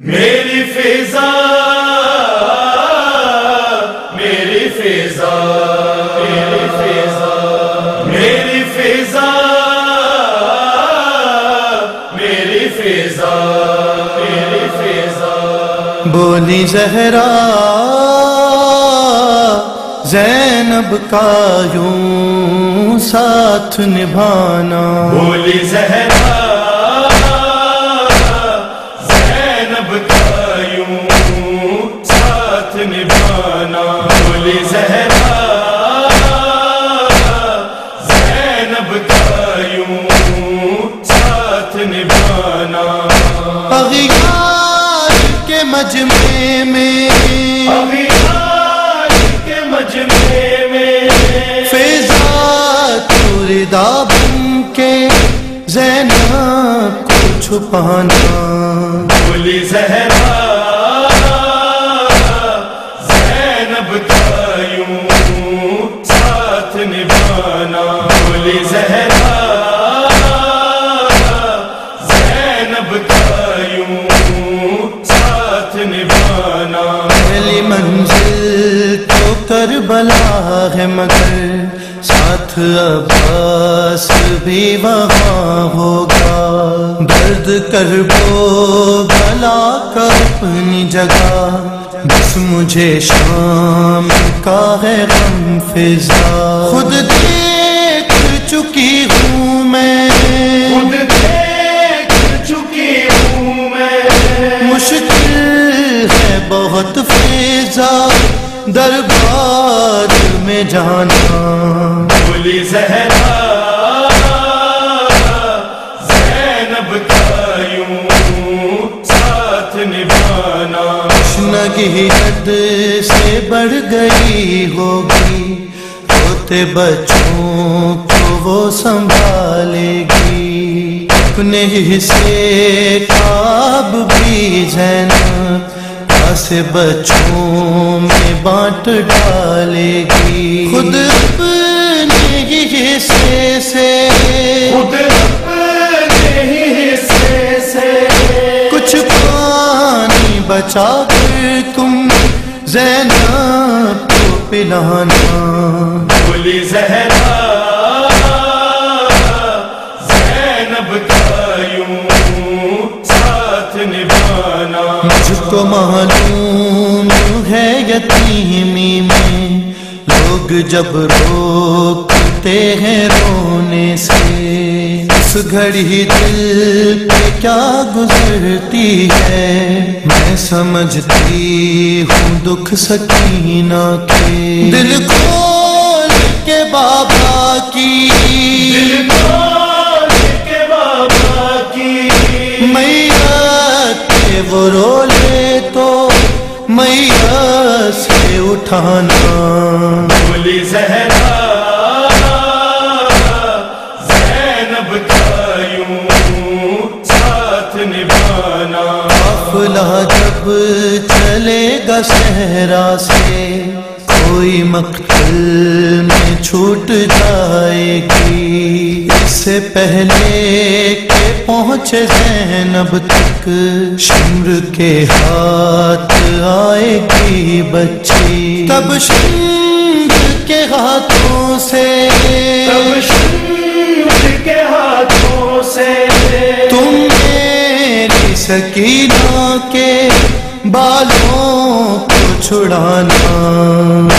میری فضا میری میری میری میری میری فضا۔ بولی زہرا زینب کا یوں ساتھ نبھانا۔ بولی زہرا کے زینب کو چھپانا۔ بولی زہرا زینب کا یوں ساتھ نبھانا۔ بولی زہرا زینب کا یوں ساتھ نبھانا۔ پہلی منزل تو کربلا ہے مگر ساتھ عباس بھی وہاں ہوگا۔ درد کر بو بلا کا اپنی جگہ۔ بس مجھے شام کا ہے غم فضا۔ خود دیکھ چکی ہوں میں۔ خود دیکھ چکی ہوں میں۔ مشکل ہے بہت فیضا دربار میں جانا۔ بولی زہرا، زینب کا یوں ساتھ نبھانا۔ نگی حد سے بڑھ گئی ہوگی ہوتے بچوں کو وہ سنبھالے گی اپنے حصے خواب بھی زینب سے بچوں میں بانٹ ڈالے گی خود اپنے حصے سے حصے سے کچھ پانی بچا کر تم زینب کو پلانا۔ بولی زہرا زینب کا یوں ساتھ نبھانا۔ مجھ کو معلوم ہے یتیمی میں لوگ جب روکتے ہیں رونے سے۔ اس گھڑی دل پہ کیا گزرتی ہے؟ میں سمجھتی ہوں دکھ سکینہ کے۔ دل کھول کے بابا کی۔ دل کے بابا کی۔ میت کے وہ رولے تو میت سے اٹھانا۔ بولی زہرا چلے گا صحرا سے، کوئی مقتل میں چھوٹ جائے گی۔ اس سے پہلے کہ پہنچے زینب تک، شمر کے ہاتھ آئے گی بچی۔ تب شمر کے ہاتھوں سے، تب شمر بالوں کو چھڑانا۔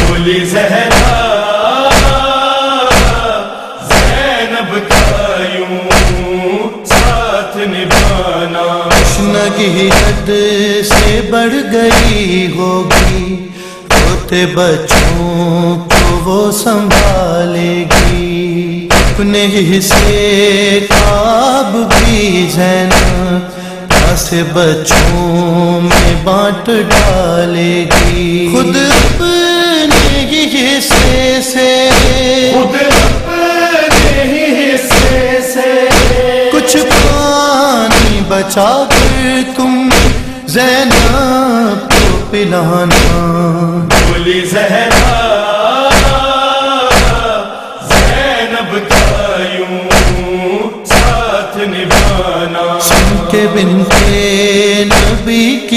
بولی زہرا زینب کا یوں ساتھ نبھانا۔ نگی حد سے بڑھ گئی ہوگی ہوتے بچوں کو وہ سنبھالے گی۔ اپنے حصے خواب بھی زینب سے بچوں میں بانٹ ڈالے گی۔ خود اپنے ہی حصے سے۔ خود اپنے ہی حصے سے۔ کچھ پانی بچا کر تم زینب کو پلانا۔ بولی زینب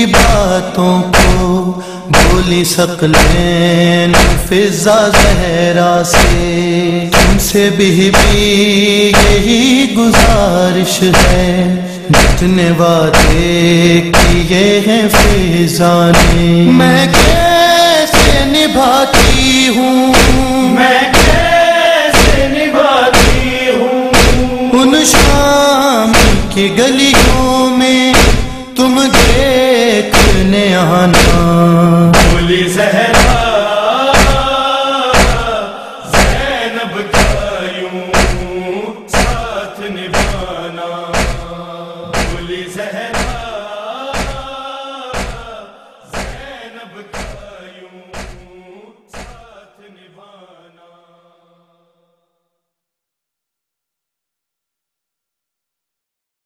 کی باتوں کو بولی سکلین فضا زہرا سے۔ تم سے بھی بھی یہی گزارش ہے۔ جتنے وعدے کیے ہیں فضا نے۔ میں کیسے نبھاتی ہوں؟ میں کیسے نبھاتی ہوں؟ ان شام کی گلیوں